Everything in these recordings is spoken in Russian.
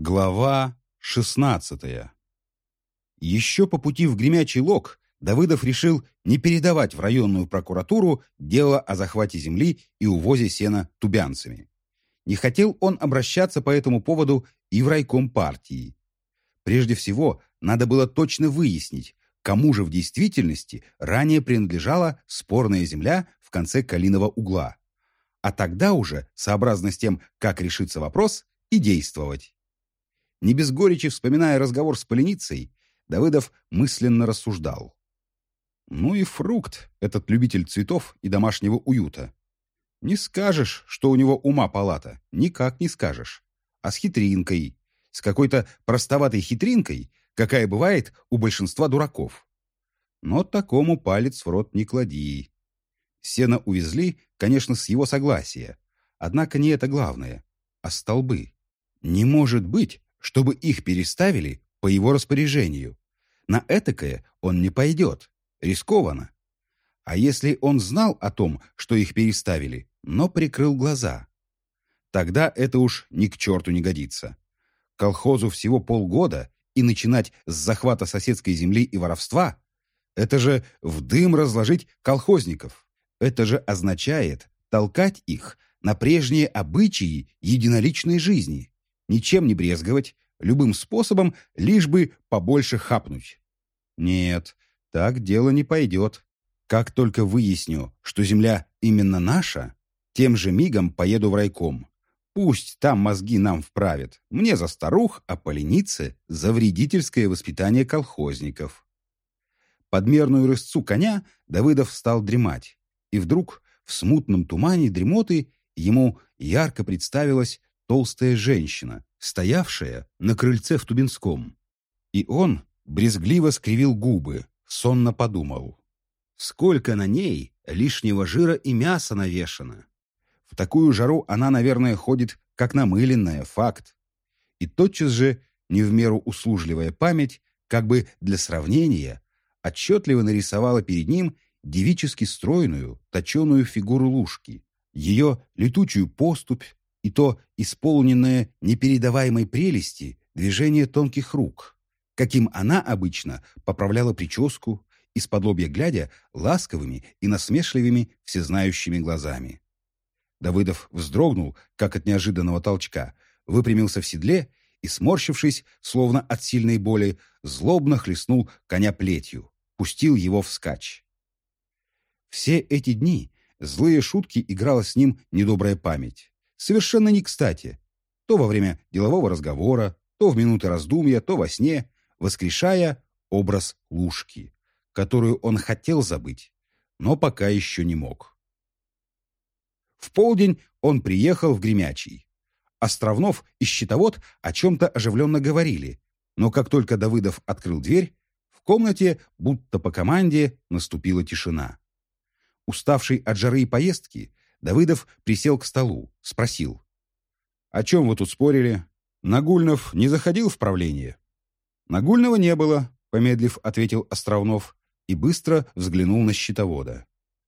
Глава 16 Еще по пути в Гремячий Лог Давыдов решил не передавать в районную прокуратуру дело о захвате земли и увозе сена тубянцами. Не хотел он обращаться по этому поводу и в райком партии. Прежде всего, надо было точно выяснить, кому же в действительности ранее принадлежала спорная земля в конце Калиного угла. А тогда уже, сообразно с тем, как решится вопрос, и действовать. Не без горечи вспоминая разговор с поленицей, Давыдов мысленно рассуждал. Ну и фрукт, этот любитель цветов и домашнего уюта. Не скажешь, что у него ума палата, никак не скажешь. А с хитринкой, с какой-то простоватой хитринкой, какая бывает у большинства дураков. Но такому палец в рот не клади. Сено увезли, конечно, с его согласия. Однако не это главное, а столбы. Не может быть, чтобы их переставили по его распоряжению. На этакое он не пойдет. Рискованно. А если он знал о том, что их переставили, но прикрыл глаза? Тогда это уж ни к черту не годится. Колхозу всего полгода, и начинать с захвата соседской земли и воровства – это же в дым разложить колхозников. Это же означает толкать их на прежние обычаи единоличной жизни ничем не брезговать, любым способом, лишь бы побольше хапнуть. Нет, так дело не пойдет. Как только выясню, что земля именно наша, тем же мигом поеду в райком. Пусть там мозги нам вправят. Мне за старух, а поленице за вредительское воспитание колхозников. Подмерную рысцу коня Давыдов стал дремать. И вдруг в смутном тумане дремоты ему ярко представилась толстая женщина, стоявшая на крыльце в Тубинском. И он брезгливо скривил губы, сонно подумал. Сколько на ней лишнего жира и мяса навешано. В такую жару она, наверное, ходит, как намыленная, факт. И тотчас же, не в меру услужливая память, как бы для сравнения, отчетливо нарисовала перед ним девически стройную, точеную фигуру лужки, ее летучую поступь, и то исполненное непередаваемой прелести движение тонких рук, каким она обычно поправляла прическу, из-под глядя ласковыми и насмешливыми всезнающими глазами. Давыдов вздрогнул, как от неожиданного толчка, выпрямился в седле и, сморщившись, словно от сильной боли, злобно хлестнул коня плетью, пустил его вскачь. Все эти дни злые шутки играла с ним недобрая память совершенно не кстати. То во время делового разговора, то в минуты раздумья, то во сне, воскрешая образ Лушки, которую он хотел забыть, но пока еще не мог. В полдень он приехал в Гремячий. Островнов и Щитовод о чем-то оживленно говорили, но как только Давыдов открыл дверь, в комнате, будто по команде, наступила тишина. Уставший от жары и поездки, Давыдов присел к столу, спросил. «О чем вы тут спорили? Нагульнов не заходил в правление?» «Нагульного не было», — помедлив ответил Островнов и быстро взглянул на счетовода.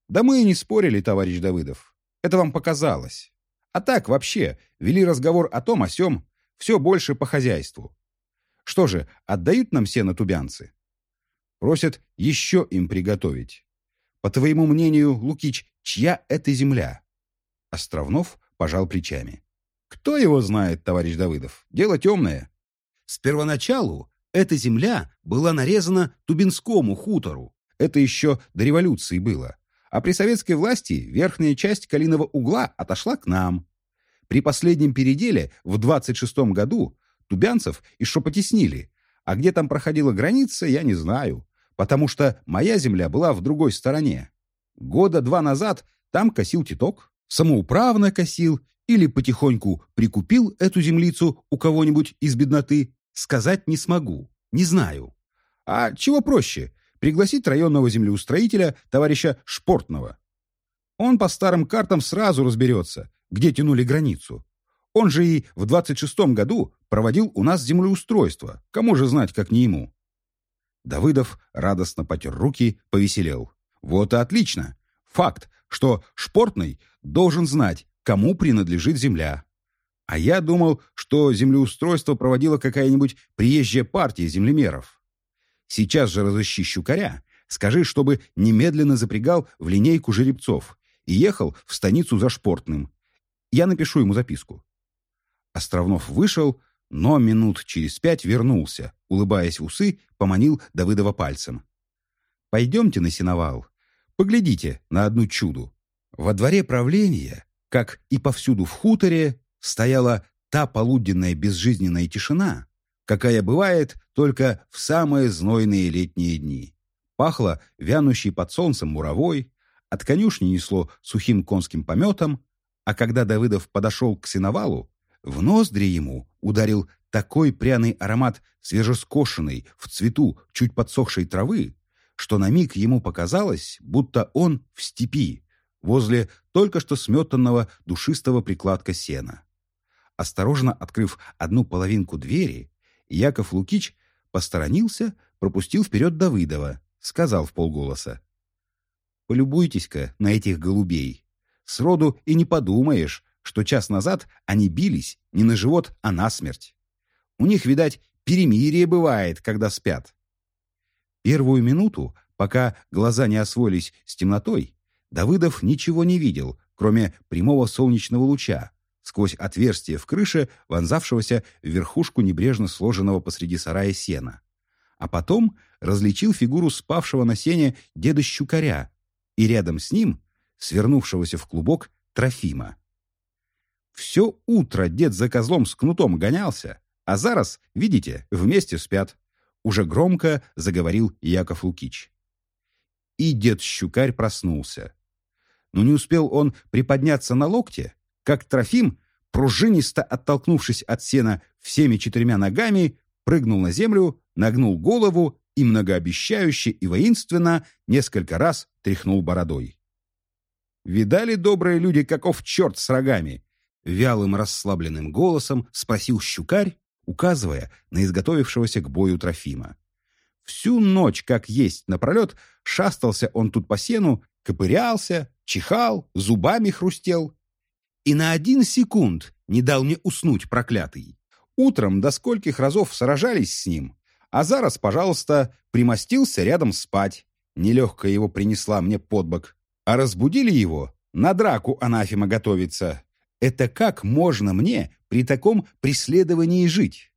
«Да мы и не спорили, товарищ Давыдов. Это вам показалось. А так, вообще, вели разговор о том, о сём, все больше по хозяйству. Что же, отдают нам сено тубянцы? Просят еще им приготовить. По твоему мнению, Лукич, чья это земля?» Островнов пожал плечами. «Кто его знает, товарищ Давыдов? Дело темное. С первоначалу эта земля была нарезана Тубинскому хутору. Это еще до революции было. А при советской власти верхняя часть Калиного угла отошла к нам. При последнем переделе в 26-м году тубянцев еще потеснили. А где там проходила граница, я не знаю потому что моя земля была в другой стороне. Года два назад там косил титок, самоуправно косил или потихоньку прикупил эту землицу у кого-нибудь из бедноты, сказать не смогу, не знаю. А чего проще? Пригласить районного землеустроителя, товарища Шпортного. Он по старым картам сразу разберется, где тянули границу. Он же и в 26-м году проводил у нас землеустройство. Кому же знать, как не ему? Давыдов радостно потер руки, повеселел. Вот и отлично. Факт, что Шпортный должен знать, кому принадлежит земля. А я думал, что землеустройство проводила какая-нибудь приезжая партия землемеров. Сейчас же разыщи щукаря, скажи, чтобы немедленно запрягал в линейку жеребцов и ехал в станицу за шпортным. Я напишу ему записку. Островнов вышел, но минут через пять вернулся, улыбаясь усы, поманил Давыдова пальцем. «Пойдемте на сеновал. Поглядите на одну чуду. Во дворе правления, как и повсюду в хуторе, стояла та полуденная безжизненная тишина, какая бывает только в самые знойные летние дни. Пахло вянущей под солнцем муровой, от конюшни несло сухим конским пометом, а когда Давыдов подошел к сеновалу, в ноздри ему ударил такой пряный аромат свежескошенной, в цвету, чуть подсохшей травы, что на миг ему показалось, будто он в степи, возле только что сметанного душистого прикладка сена. Осторожно открыв одну половинку двери, Яков Лукич посторонился, пропустил вперед Давыдова, сказал в полголоса. «Полюбуйтесь-ка на этих голубей. Сроду и не подумаешь, что час назад они бились не на живот, а на смерть. У них, видать, перемирие бывает, когда спят. Первую минуту, пока глаза не освоились с темнотой, Давыдов ничего не видел, кроме прямого солнечного луча, сквозь отверстие в крыше, вонзавшегося в верхушку небрежно сложенного посреди сарая сена. А потом различил фигуру спавшего на сене деда Щукаря и рядом с ним, свернувшегося в клубок, Трофима. Все утро дед за козлом с кнутом гонялся, а зараз, видите, вместе спят. Уже громко заговорил Яков Лукич. И дед Щукарь проснулся. Но не успел он приподняться на локте, как Трофим, пружинисто оттолкнувшись от сена всеми четырьмя ногами, прыгнул на землю, нагнул голову и многообещающе и воинственно несколько раз тряхнул бородой. «Видали, добрые люди, каков черт с рогами?» Вялым расслабленным голосом спросил щукарь, указывая на изготовившегося к бою Трофима. Всю ночь, как есть напролет, шастался он тут по сену, копырялся, чихал, зубами хрустел. И на один секунд не дал мне уснуть, проклятый. Утром до скольких разов сражались с ним, а зараз, пожалуйста, примостился рядом спать. Нелегкая его принесла мне под бок. А разбудили его, на драку анафема готовится. Это как можно мне при таком преследовании жить?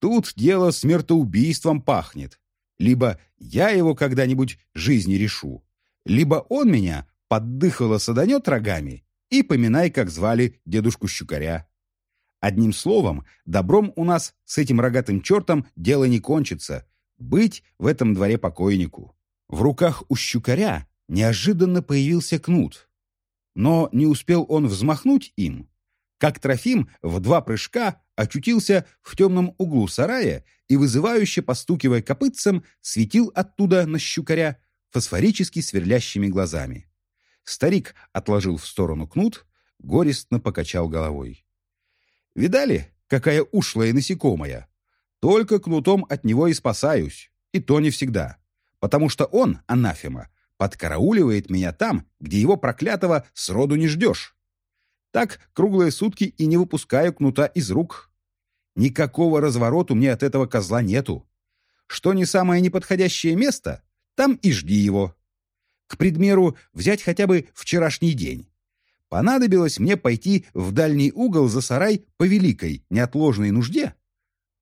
Тут дело смертоубийством пахнет. Либо я его когда-нибудь жизни решу, либо он меня поддыхало саданет рогами и поминай, как звали дедушку Щукаря. Одним словом, добром у нас с этим рогатым чертом дело не кончится. Быть в этом дворе покойнику. В руках у Щукаря неожиданно появился кнут. Но не успел он взмахнуть им, как Трофим в два прыжка очутился в темном углу сарая и, вызывающе постукивая копытцем, светил оттуда на щукаря фосфорически сверлящими глазами. Старик отложил в сторону кнут, горестно покачал головой. «Видали, какая ушлая насекомая? Только кнутом от него и спасаюсь, и то не всегда, потому что он, анафема, подкарауливает меня там, где его проклятого сроду не ждешь. Так круглые сутки и не выпускаю кнута из рук. Никакого разворота мне от этого козла нету. Что не самое неподходящее место, там и жди его. К предмеру, взять хотя бы вчерашний день. Понадобилось мне пойти в дальний угол за сарай по великой, неотложной нужде.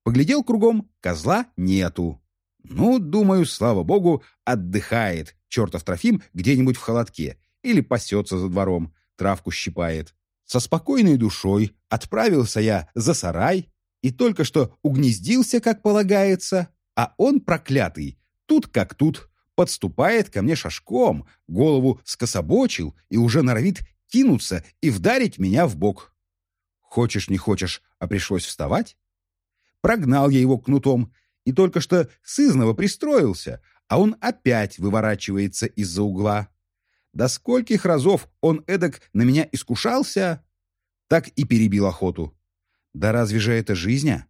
Поглядел кругом, козла нету. Ну, думаю, слава богу, отдыхает чертов Трофим где-нибудь в холодке или пасется за двором, травку щипает. Со спокойной душой отправился я за сарай и только что угнездился, как полагается, а он, проклятый, тут как тут, подступает ко мне шашком, голову скособочил и уже норовит кинуться и вдарить меня в бок. Хочешь, не хочешь, а пришлось вставать? Прогнал я его кнутом и только что сызново пристроился, а он опять выворачивается из-за угла. До скольких разов он эдак на меня искушался, так и перебил охоту. Да разве же это жизнь? А?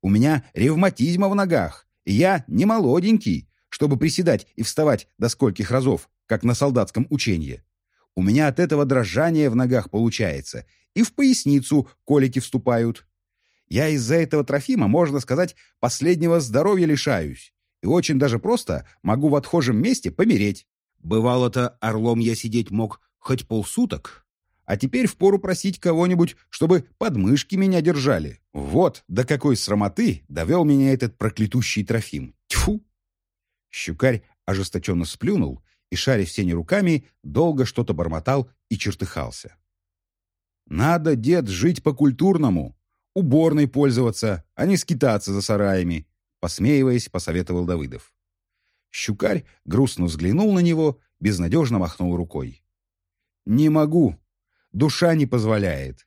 У меня ревматизма в ногах, и я не молоденький, чтобы приседать и вставать до скольких разов, как на солдатском учении. У меня от этого дрожания в ногах получается, и в поясницу колики вступают. Я из-за этого Трофима, можно сказать, последнего здоровья лишаюсь. И очень даже просто могу в отхожем месте помереть. Бывало-то орлом я сидеть мог хоть полсуток. А теперь впору просить кого-нибудь, чтобы подмышки меня держали. Вот до какой срамоты довел меня этот проклятущий Трофим. Тьфу! Щукарь ожесточенно сплюнул и, шаря всеми руками, долго что-то бормотал и чертыхался. «Надо, дед, жить по-культурному, уборной пользоваться, а не скитаться за сараями», посмеиваясь, посоветовал Давыдов. Щукарь грустно взглянул на него, безнадежно махнул рукой. «Не могу. Душа не позволяет.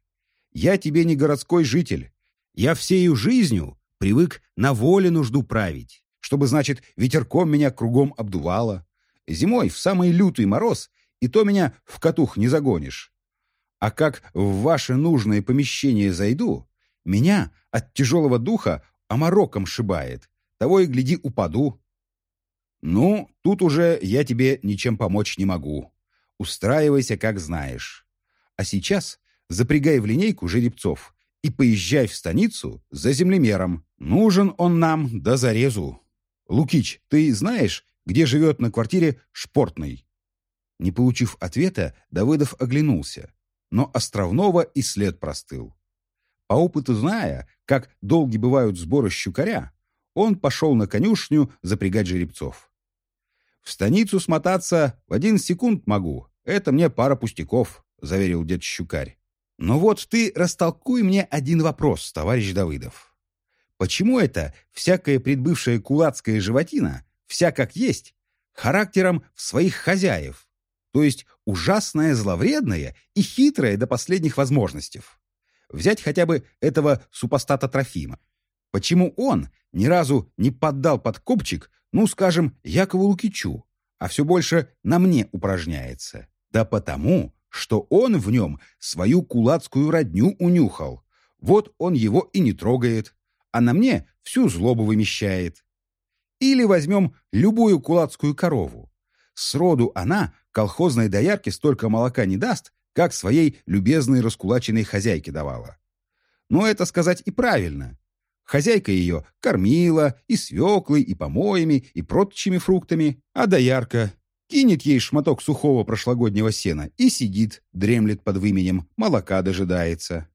Я тебе не городской житель. Я всею жизнью привык на воле нужду править, чтобы, значит, ветерком меня кругом обдувало. Зимой в самый лютый мороз и то меня в катух не загонишь. А как в ваше нужное помещение зайду, меня от тяжелого духа омороком шибает. Того и гляди, упаду. Ну, тут уже я тебе ничем помочь не могу. Устраивайся, как знаешь. А сейчас запрягай в линейку жеребцов и поезжай в станицу за землемером. Нужен он нам до зарезу. Лукич, ты знаешь, где живет на квартире Шпортный?» Не получив ответа, Давыдов оглянулся, но Островного и след простыл. По опыту зная, как долги бывают сборы щукаря, он пошел на конюшню запрягать жеребцов. «В станицу смотаться в один секунд могу. Это мне пара пустяков», — заверил дед Щукарь. «Но вот ты растолкуй мне один вопрос, товарищ Давыдов. Почему это всякая предбывшая кулацкая животина, вся как есть, характером в своих хозяев, то есть ужасная, зловредная и хитрая до последних возможностей? Взять хотя бы этого супостата Трофима. Почему он ни разу не поддал под копчик, ну, скажем, Якову Лукичу, а все больше на мне упражняется? Да потому, что он в нем свою кулацкую родню унюхал. Вот он его и не трогает, а на мне всю злобу вымещает. Или возьмем любую кулацкую корову. Сроду она колхозной доярке столько молока не даст, как своей любезной раскулаченной хозяйке давала. Но это сказать и правильно. Хозяйка ее кормила и свеклой, и помоями, и прочими фруктами, а доярка кинет ей шматок сухого прошлогоднего сена и сидит, дремлет под выменем, молока дожидается.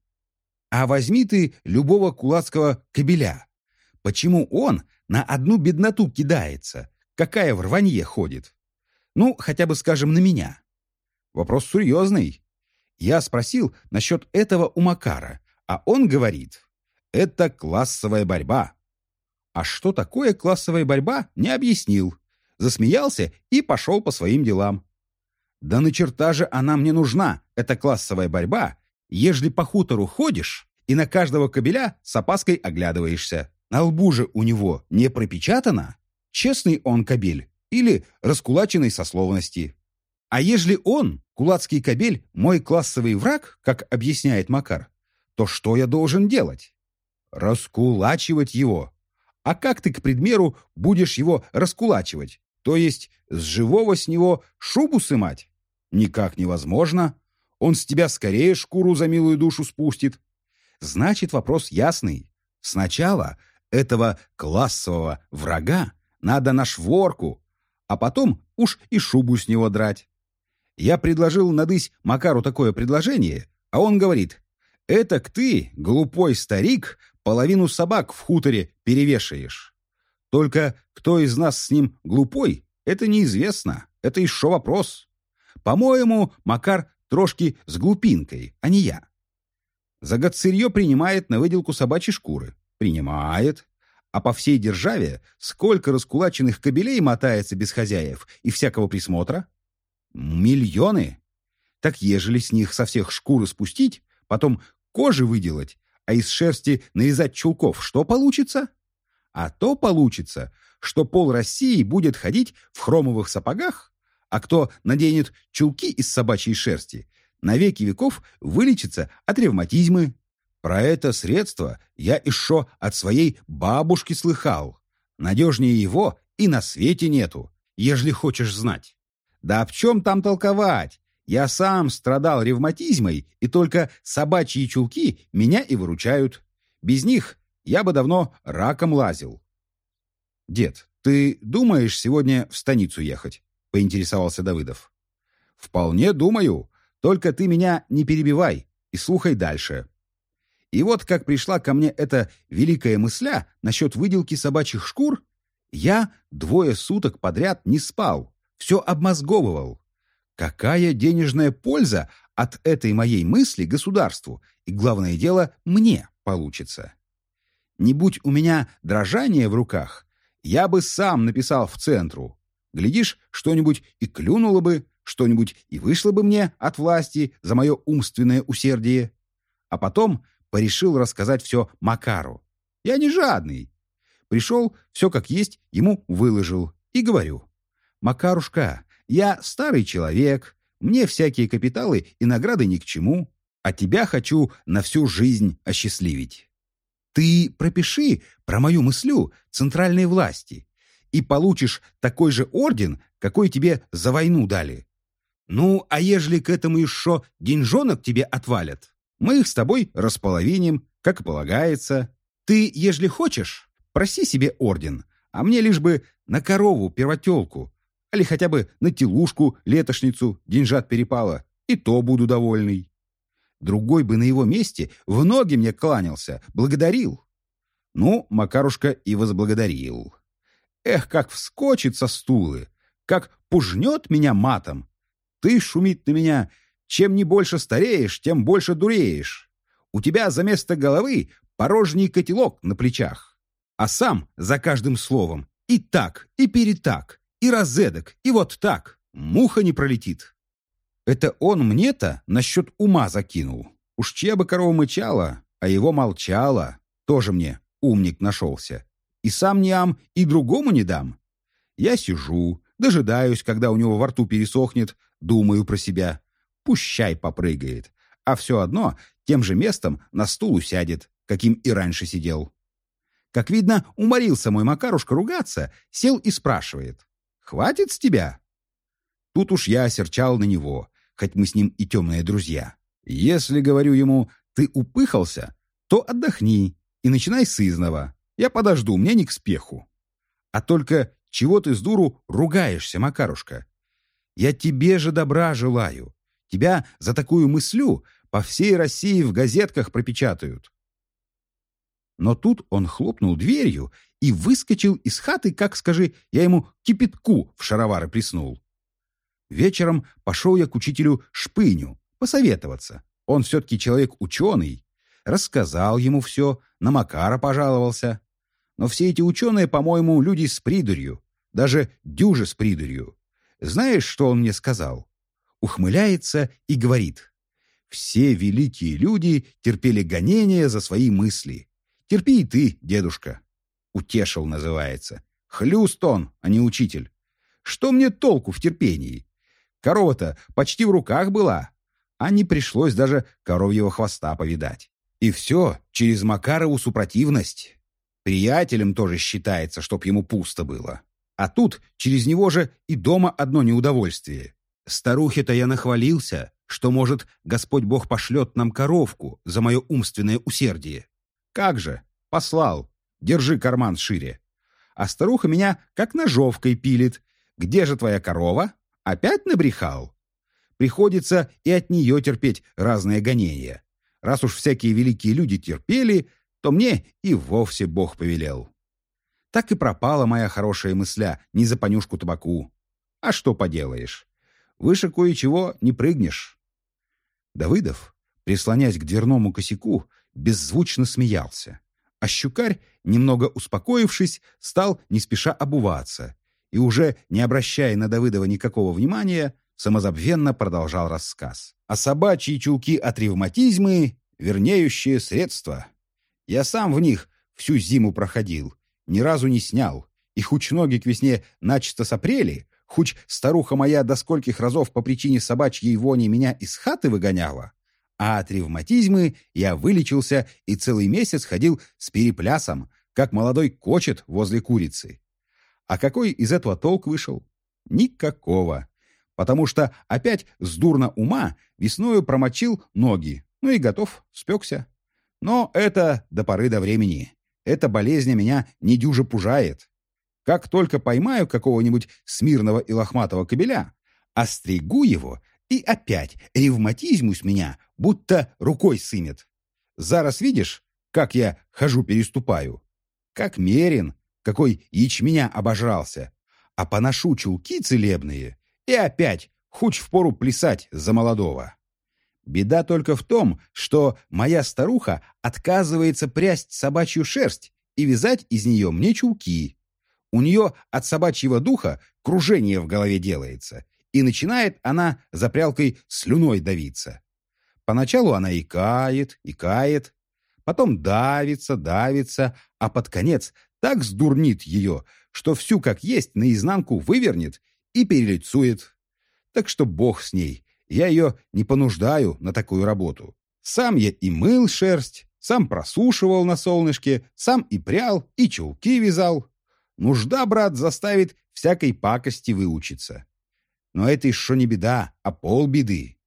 А возьми ты любого кулацкого кобеля. Почему он на одну бедноту кидается? Какая в рванье ходит? Ну, хотя бы, скажем, на меня. Вопрос серьезный. Я спросил насчет этого у Макара, а он говорит, это классовая борьба. А что такое классовая борьба, не объяснил. Засмеялся и пошел по своим делам. Да на черта же она мне нужна, эта классовая борьба, ежели по хутору ходишь и на каждого кобеля с опаской оглядываешься. На лбу же у него не пропечатано, честный он кобель или раскулаченный со словности. А ежели он, кулацкий кобель, мой классовый враг, как объясняет Макар, то что я должен делать? Раскулачивать его. А как ты, к предмеру, будешь его раскулачивать? То есть с живого с него шубу сымать? Никак невозможно. Он с тебя скорее шкуру за милую душу спустит. Значит, вопрос ясный. Сначала этого классового врага надо на шворку, а потом уж и шубу с него драть. Я предложил надысь Макару такое предложение, а он говорит, «Этак ты, глупой старик, половину собак в хуторе перевешаешь. Только кто из нас с ним глупой, это неизвестно, это еще вопрос. По-моему, Макар трошки с глупинкой, а не я. За год принимает на выделку собачьей шкуры. Принимает. А по всей державе сколько раскулаченных кобелей мотается без хозяев и всякого присмотра? Миллионы. Так ежели с них со всех шкуры спустить, потом кожи выделать, а из шерсти нарезать чулков, что получится? А то получится, что пол России будет ходить в хромовых сапогах, а кто наденет чулки из собачьей шерсти, на веки веков вылечится от ревматизмы. Про это средство я еще от своей бабушки слыхал. Надежнее его и на свете нету, ежели хочешь знать. Да в чем там толковать? Я сам страдал ревматизмой, и только собачьи чулки меня и выручают. Без них я бы давно раком лазил. «Дед, ты думаешь сегодня в станицу ехать?» — поинтересовался Давыдов. «Вполне думаю. Только ты меня не перебивай и слухай дальше». И вот как пришла ко мне эта великая мысля насчет выделки собачьих шкур, я двое суток подряд не спал, все обмозговывал. Какая денежная польза от этой моей мысли государству и, главное дело, мне получится? Не будь у меня дрожания в руках, я бы сам написал в центру. Глядишь, что-нибудь и клюнуло бы, что-нибудь и вышло бы мне от власти за мое умственное усердие. А потом порешил рассказать все Макару. Я не жадный. Пришел, все как есть, ему выложил. И говорю, «Макарушка, я старый человек, мне всякие капиталы и награды ни к чему, а тебя хочу на всю жизнь осчастливить. Ты пропиши про мою мыслю центральной власти и получишь такой же орден, какой тебе за войну дали. Ну, а ежели к этому еще деньжонок тебе отвалят, мы их с тобой располовиним, как и полагается. Ты, ежели хочешь, проси себе орден, а мне лишь бы на корову первотелку, или хотя бы на телушку летошницу деньжат перепало, и то буду довольный. Другой бы на его месте в ноги мне кланялся, благодарил. Ну, Макарушка и возблагодарил. Эх, как вскочит со стулы, как пужнет меня матом. Ты шумит на меня чем не больше стареешь, тем больше дуреешь. У тебя за место головы порожний котелок на плечах. А сам за каждым словом и так, и перетак, и разедок, и вот так. Муха не пролетит. Это он мне-то насчет ума закинул. Уж чья бы корова мычала, а его молчала. Тоже мне умник нашелся. И сам не ам, и другому не дам. Я сижу, дожидаюсь, когда у него во рту пересохнет, думаю про себя. Пущай попрыгает. А все одно тем же местом на стул усядет, каким и раньше сидел. Как видно, уморился мой Макарушка ругаться, сел и спрашивает. «Хватит с тебя?» Тут уж я осерчал на него, хоть мы с ним и темные друзья. Если, говорю ему, ты упыхался, то отдохни и начинай с изного. Я подожду, мне не к спеху. А только чего ты с дуру ругаешься, Макарушка? Я тебе же добра желаю. Тебя за такую мыслю по всей России в газетках пропечатают. Но тут он хлопнул дверью и выскочил из хаты, как, скажи, я ему кипятку в шаровары плеснул. Вечером пошел я к учителю Шпыню посоветоваться. Он все-таки человек ученый. Рассказал ему все, на Макара пожаловался. Но все эти ученые, по-моему, люди с придурью. Даже дюжи с придурью. Знаешь, что он мне сказал? ухмыляется и говорит. Все великие люди терпели гонения за свои мысли. Терпи и ты, дедушка. Утешил называется. Хлюст он, а не учитель. Что мне толку в терпении? Корова-то почти в руках была, а не пришлось даже коровьего хвоста повидать. И все через Макарову супротивность. Приятелем тоже считается, чтоб ему пусто было. А тут через него же и дома одно неудовольствие. Старухе-то я нахвалился, что, может, Господь Бог пошлет нам коровку за мое умственное усердие. Как же, послал, держи карман шире. А старуха меня как ножовкой пилит. Где же твоя корова? Опять набрехал? Приходится и от нее терпеть разные гонения. Раз уж всякие великие люди терпели, то мне и вовсе Бог повелел. Так и пропала моя хорошая мысля не за понюшку табаку. А что поделаешь? Выше кое-чего не прыгнешь. Давыдов, прислонясь к дверному косяку, беззвучно смеялся. А щукарь, немного успокоившись, стал не спеша обуваться и, уже не обращая на Давыдова никакого внимания, самозабвенно продолжал рассказ. А собачьи чулки от ревматизмы — вернеющие средства. Я сам в них всю зиму проходил, ни разу не снял. И хуч ноги к весне начисто сопрели, Хоть старуха моя до скольких разов по причине собачьей вони меня из хаты выгоняла, а от ревматизмы я вылечился и целый месяц ходил с переплясом, как молодой кочет возле курицы. А какой из этого толк вышел? Никакого. потому что опять с дурно ума весною промочил ноги, ну и готов, спекся. Но это до поры до времени. Эта болезнь меня недюже пужает. Как только поймаю какого-нибудь смирного и лохматого кобеля, остригу его, и опять ревматизм с меня, будто рукой сымет. Зараз видишь, как я хожу-переступаю? Как мерен, какой ячменя обожрался. А поношу чулки целебные, и опять хоть впору плясать за молодого. Беда только в том, что моя старуха отказывается прясть собачью шерсть и вязать из нее мне чулки. У нее от собачьего духа кружение в голове делается, и начинает она за прялкой слюной давиться. Поначалу она и кает, и кает, потом давится, давится, а под конец так сдурнит ее, что всю как есть наизнанку вывернет и перелицует. Так что бог с ней, я ее не понуждаю на такую работу. Сам я и мыл шерсть, сам просушивал на солнышке, сам и прял, и чулки вязал. Нужда, брат, заставит всякой пакости выучиться. Но это еще не беда, а полбеды.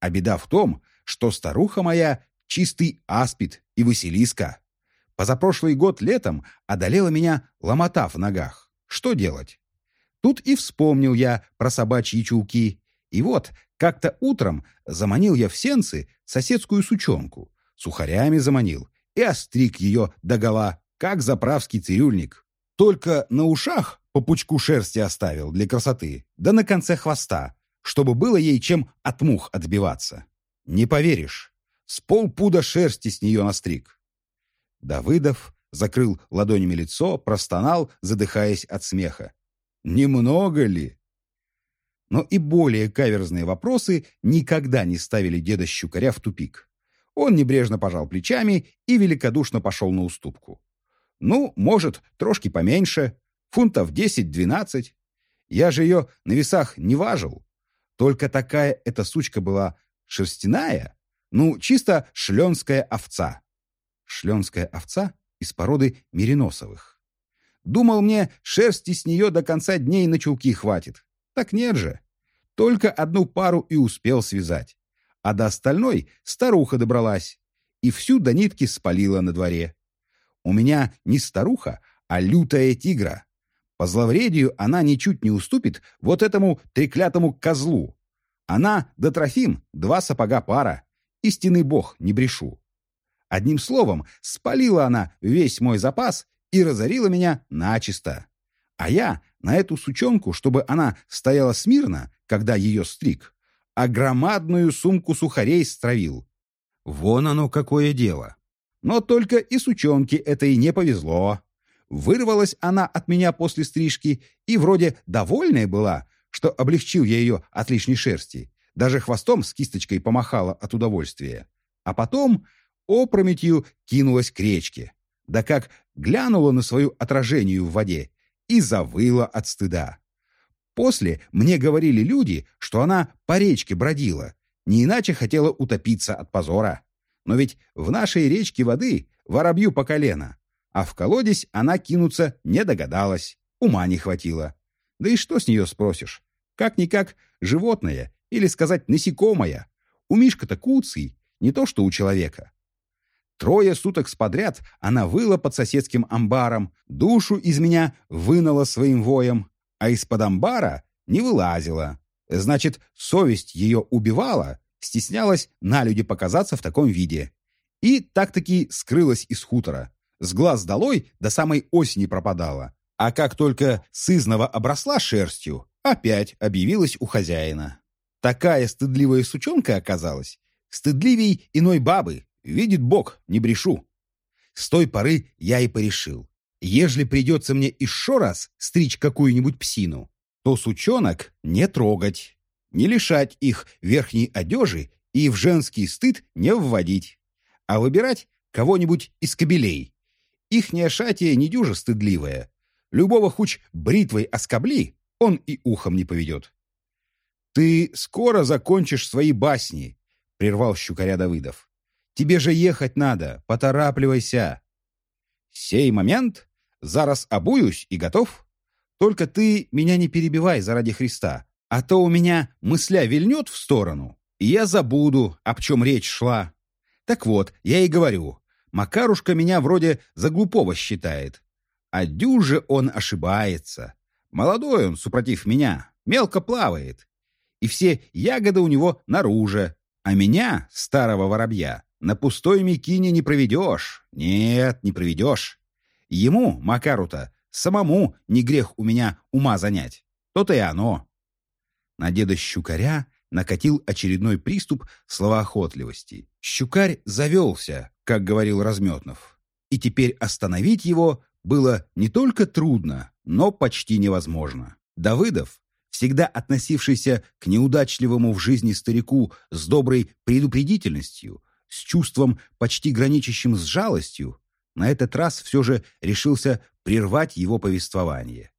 А беда в том, что старуха моя чистый аспид и Василиска. Позапрошлый год летом одолела меня ломота в ногах. Что делать? Тут и вспомнил я про собачьи чулки. И вот, как-то утром заманил я в сенцы соседскую сучонку. Сухарями заманил и остриг ее догола, как заправский цирюльник. Только на ушах по пучку шерсти оставил для красоты, да на конце хвоста, чтобы было ей чем от мух отбиваться. Не поверишь, с полпуда шерсти с нее настриг. Давыдов закрыл ладонями лицо, простонал, задыхаясь от смеха. Немного ли? Но и более каверзные вопросы никогда не ставили деда Щукаря в тупик. Он небрежно пожал плечами и великодушно пошел на уступку. Ну, может, трошки поменьше, фунтов 10-12. Я же ее на весах не важил. Только такая эта сучка была шерстяная, ну, чисто шленская овца. Шленская овца из породы мериносовых. Думал мне, шерсти с нее до конца дней на чулки хватит. Так нет же. Только одну пару и успел связать. А до остальной старуха добралась. И всю до нитки спалила на дворе. У меня не старуха, а лютая тигра. По зловредию она ничуть не уступит вот этому треклятому козлу. Она да Трофим — два сапога пара. Истинный бог, не брешу. Одним словом, спалила она весь мой запас и разорила меня начисто. А я на эту сучонку, чтобы она стояла смирно, когда ее стриг, а громадную сумку сухарей стравил. Вон оно какое дело. Но только и сучонке этой не повезло. Вырвалась она от меня после стрижки и вроде довольная была, что облегчил я ее от лишней шерсти. Даже хвостом с кисточкой помахала от удовольствия. А потом опрометью кинулась к речке. Да как глянула на свою отражение в воде и завыла от стыда. После мне говорили люди, что она по речке бродила, не иначе хотела утопиться от позора. Но ведь в нашей речке воды воробью по колено, а в колодец она кинуться не догадалась, ума не хватило. Да и что с нее спросишь? Как-никак животное, или сказать насекомое. У Мишка-то куцый, не то что у человека. Трое суток сподряд она выла под соседским амбаром, душу из меня вынула своим воем, а из-под амбара не вылазила. Значит, совесть ее убивала, стеснялась на люди показаться в таком виде. И так-таки скрылась из хутора. С глаз долой до самой осени пропадала. А как только сызнова обросла шерстью, опять объявилась у хозяина. Такая стыдливая сучонка оказалась. Стыдливей иной бабы, Видит Бог, не брешу. С той поры я и порешил. Ежели придется мне еще раз стричь какую-нибудь псину, то сучонок не трогать, не лишать их верхней одежи и в женский стыд не вводить, а выбирать кого-нибудь из кобелей. Ихняя шатия недюжа стыдливая. Любого хуч бритвой оскобли, он и ухом не поведет. «Ты скоро закончишь свои басни», — прервал щукаря Давыдов. Тебе же ехать надо, поторапливайся. Сей момент, зараз обуюсь и готов. Только ты меня не перебивай заради Христа, А то у меня мысля вильнет в сторону, и я забуду, об чем речь шла. Так вот, я и говорю, Макарушка меня вроде за глупого считает. А дюже он ошибается. Молодой он, супротив меня, мелко плавает. И все ягоды у него наружу. А меня, старого воробья, на пустой мекине не проведешь. Нет, не проведешь. Ему, Макару-то, самому не грех у меня ума занять. То-то и оно. На деда Щукаря накатил очередной приступ словоохотливости. Щукарь завелся, как говорил Разметнов. И теперь остановить его было не только трудно, но почти невозможно. Давыдов, всегда относившийся к неудачливому в жизни старику с доброй предупредительностью, с чувством, почти граничащим с жалостью, на этот раз все же решился прервать его повествование.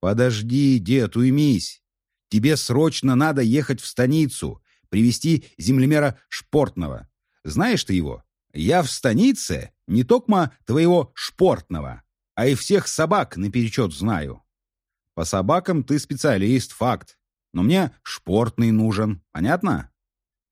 «Подожди, дед, уймись. Тебе срочно надо ехать в станицу, привести землемера Шпортного. Знаешь ты его? Я в станице не токма твоего Шпортного, а и всех собак наперечет знаю. По собакам ты специалист, факт. Но мне шпортный нужен, понятно?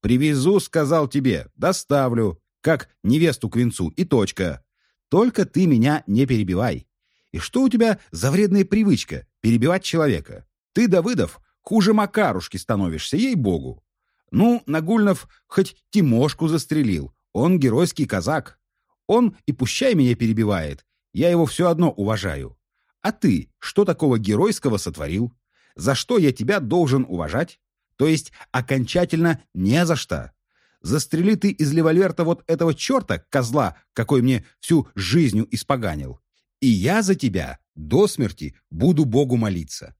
Привезу, сказал тебе, доставлю, как невесту к венцу, и точка. Только ты меня не перебивай. И что у тебя за вредная привычка перебивать человека? Ты, Давыдов, хуже Макарушки становишься, ей-богу. Ну, Нагульнов хоть Тимошку застрелил, он геройский казак. Он и пущай меня перебивает, я его все одно уважаю. А ты что такого геройского сотворил? За что я тебя должен уважать? То есть окончательно не за что. Застрели ты из револьверта вот этого черта, козла, какой мне всю жизнью испоганил. И я за тебя до смерти буду Богу молиться.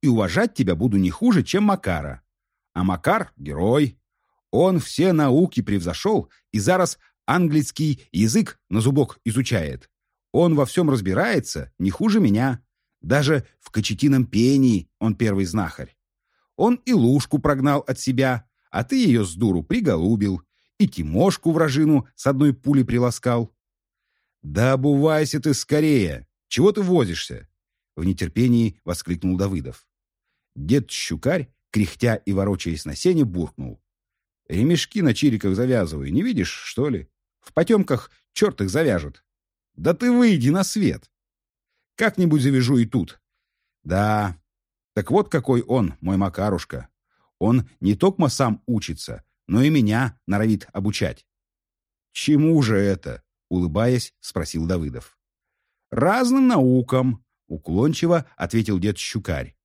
И уважать тебя буду не хуже, чем Макара. А Макар — герой. Он все науки превзошел и зараз английский язык на зубок изучает. Он во всем разбирается не хуже меня. Даже в кочетином пении он первый знахарь. Он и лужку прогнал от себя, а ты ее с дуру приголубил, и Тимошку вражину с одной пули приласкал. «Да обувайся ты скорее! Чего ты возишься?» В нетерпении воскликнул Давыдов. Дед Щукарь, кряхтя и ворочаясь на сене, буркнул. «Ремешки на чириках завязываю, не видишь, что ли? В потемках черт их завяжет. Да ты выйди на свет. Как-нибудь завяжу и тут. Да, так вот какой он, мой Макарушка. Он не только сам учится, но и меня норовит обучать. Чему же это? Улыбаясь, спросил Давыдов. Разным наукам, уклончиво ответил дед Щукарь.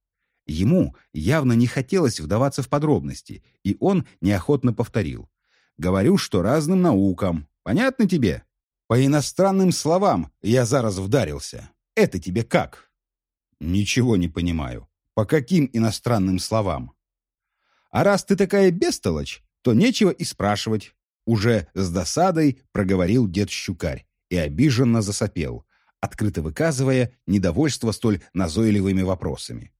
Ему явно не хотелось вдаваться в подробности, и он неохотно повторил. «Говорю, что разным наукам. Понятно тебе?» По иностранным словам я зараз вдарился. Это тебе как? Ничего не понимаю. По каким иностранным словам? А раз ты такая бестолочь, то нечего и спрашивать. Уже с досадой проговорил дед Щукарь и обиженно засопел, открыто выказывая недовольство столь назойливыми вопросами.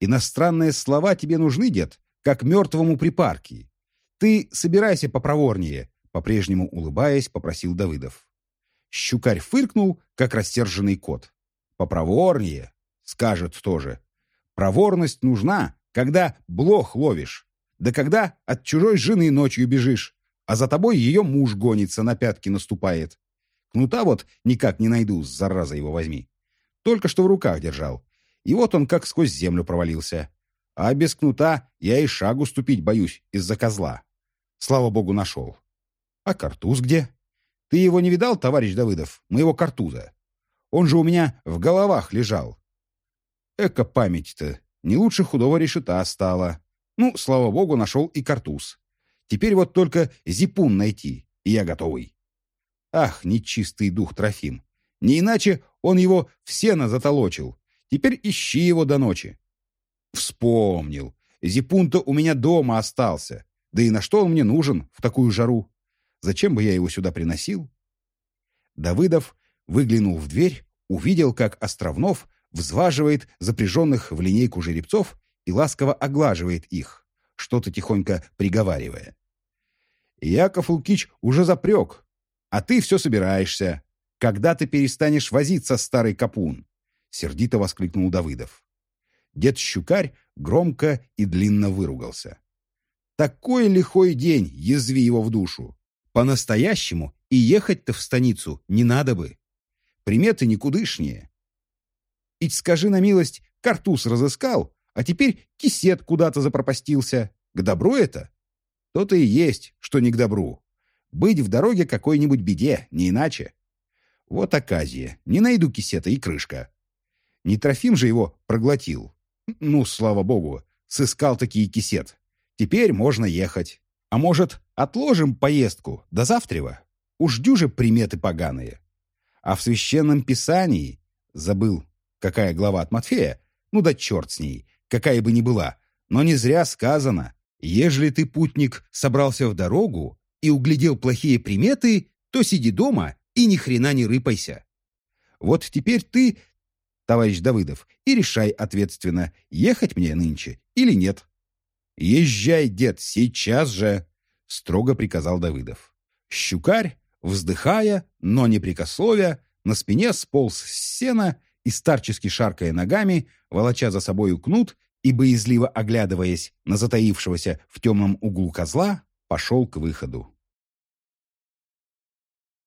«Иностранные слова тебе нужны, дед, как мертвому припарки. Ты собирайся попроворнее, по-прежнему улыбаясь, попросил Давыдов. Щукарь фыркнул, как растерженный кот. «Попроворнее», — скажет тоже. «Проворность нужна, когда блох ловишь, да когда от чужой жены ночью бежишь, а за тобой ее муж гонится, на пятки наступает. Кнута вот никак не найду, зараза его возьми. Только что в руках держал. И вот он как сквозь землю провалился. А без кнута я и шагу ступить боюсь из-за козла. Слава богу, нашел. А картуз где? Ты его не видал, товарищ Давыдов, моего картуза? Он же у меня в головах лежал. Эка память-то, не лучше худого решета стала. Ну, слава богу, нашел и картуз. Теперь вот только зипун найти, и я готовый. Ах, нечистый дух Трофим. Не иначе он его в сено. Теперь ищи его до ночи. Вспомнил. Зипун-то у меня дома остался. Да и на что он мне нужен в такую жару? Зачем бы я его сюда приносил? Давыдов выглянул в дверь, увидел, как Островнов взваживает запряженных в линейку жеребцов и ласково оглаживает их, что-то тихонько приговаривая. «Яков Лукич уже запрек, а ты все собираешься. Когда ты перестанешь возиться, старый капун?» — сердито воскликнул Давыдов. дед Щукарь громко и длинно выругался. Такой лихой день, язви его в душу. По-настоящему и ехать-то в станицу не надо бы. Приметы никудышнее. И скажи на милость, картуз разыскал, а теперь кисет куда-то запропастился. К добру это? То-то и есть, что не к добру. Быть в дороге какой-нибудь беде, не иначе. Вот оказия. Не найду кисета и крышка. Не Трофим же его проглотил. Ну, слава богу, сыскал таки кисет. Теперь можно ехать. А может, отложим поездку до завтрева? Уж дюже приметы поганые. А в священном писании, забыл, какая глава от Матфея, ну да черт с ней, какая бы ни была, но не зря сказано, ежели ты, путник, собрался в дорогу и углядел плохие приметы, то сиди дома и ни хрена не рыпайся. Вот теперь ты, товарищ Давыдов, и решай ответственно, ехать мне нынче или нет. «Езжай, дед, сейчас же!» — строго приказал Давыдов. Щукарь, вздыхая, но не прикословя, на спине сполз с сена и, старчески шаркая ногами, волоча за собою кнут и, боязливо оглядываясь на затаившегося в темном углу козла, пошел к выходу.